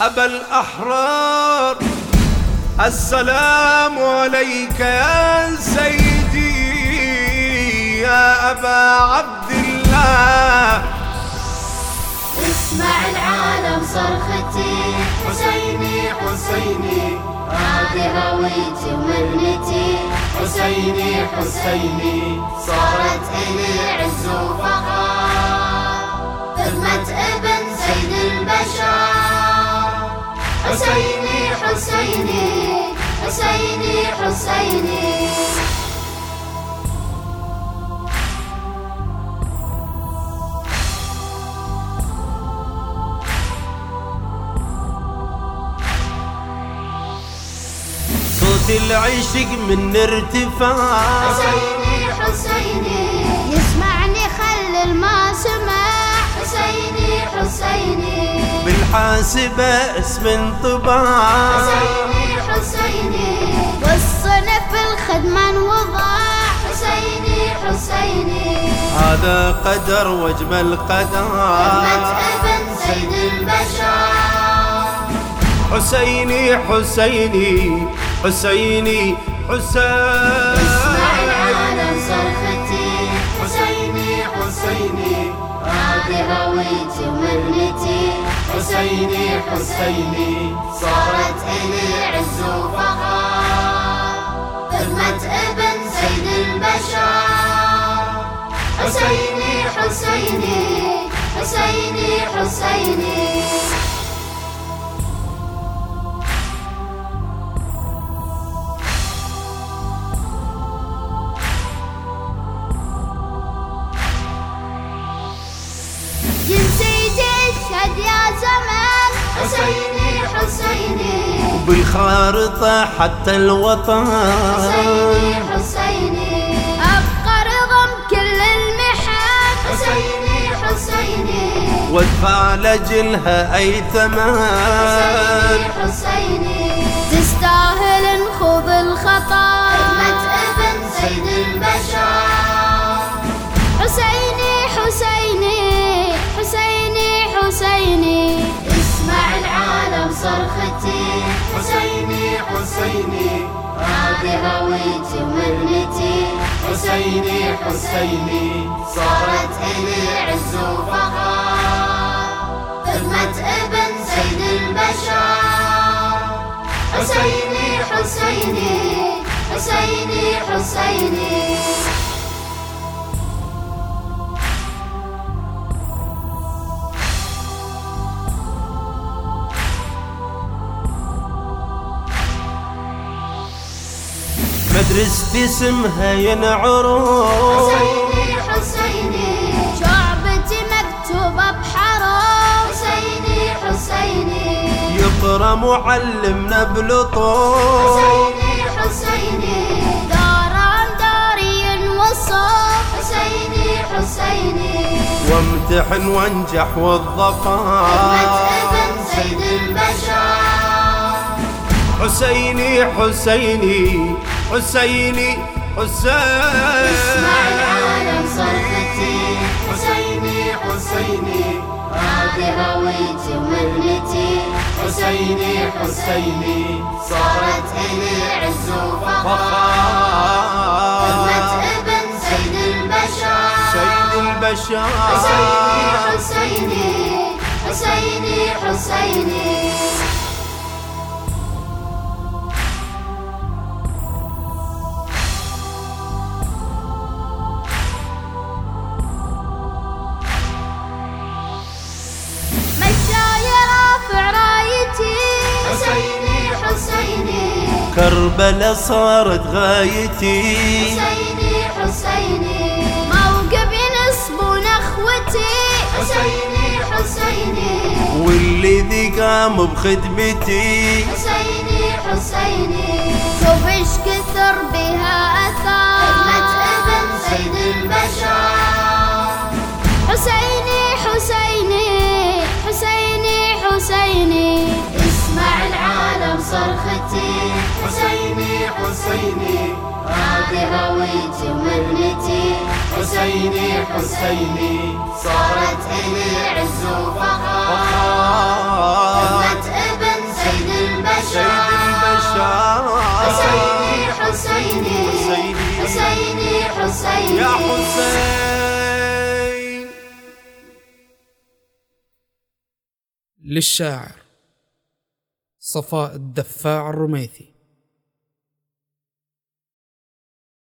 أبا الأحرار. السلام عليك يا سيدي يا أبا عبد الله. اسمع العالم صرختي حسيني حسيني هذه هويتي ومهنتي حسيني حسيني صارت إلي عز وفخار خدمة ابن سيد البشر. حسيني حسيني حسيني حسيني. صوت العشق من ارتفاع. حسيني حسيني. يسمعني خل ما سمع حسيني حسيني. بالحاسبة اسم انطباع. حسيني حسيني. والصنف الخدمة انوضع حسيني حسيني. هذا قدر واجمل خدمة قدر أبن سيد البشر. حسيني حسيني حسيني اسمع حسين العالم صرختي حسيني حسيني. هذه هويتي ومهنتي حسيني حسيني صارت إلي عز وفخار. خدمة ابن سيد البشر حسيني حسيني حسيني حسيني. حسيني حسيني بالخارطة حتى الوطن. حسيني حسيني أبقى رغم كل المحن. حسيني حسيني وادفع لجلها أي حسيني ثمن حسيني تستاهل نخوض الخطر صرختي حسيني حسيني هذه هويتي ومهنتي حسيني حسيني صارت إلي عز وفخار خدمة ابن سيد البشر حسيني حسيني حسيني حسيني. مدرستي اسمها ينعرض حسيني حسيني. شعبتي مكتوبة بحرف حسيني حسيني. يقرأ معلمنا بلطف حسيني حسيني. داران داري وصف حسيني حسيني. وامتحن وانجح خدمة والظفر ابن سيد البشر. حسيني حسيني. حسيني اسمع العالم صرختي حسيني حسيني هذه هويتي ومهنتي حسيني حسيني صارت إلي عز وفخار خدمة أبن سيد البشر. سيد البشر. حسيني حسيني حسيني حسيني حسيني كربلة صارت غايتي. حسيني حسيني. موقف ينصبون اخوتي حسيني حسيني. والذي قام بخدمتي. حسيني حسيني. شوف إيش كثر بها أثار. خدمة ابن سيد البشر. حسيني حسيني. حسيني حسيني. اسمع العالم صرختي. حسيني حسيني. هذه هويتي ومهنتي حسيني حسيني. صارت إلي عز وفخر خدمة ابن سيد البشر حسيني حسيني. حسيني حسيني. يا حسين. للشاعر صفاء الدفاع الرميثي.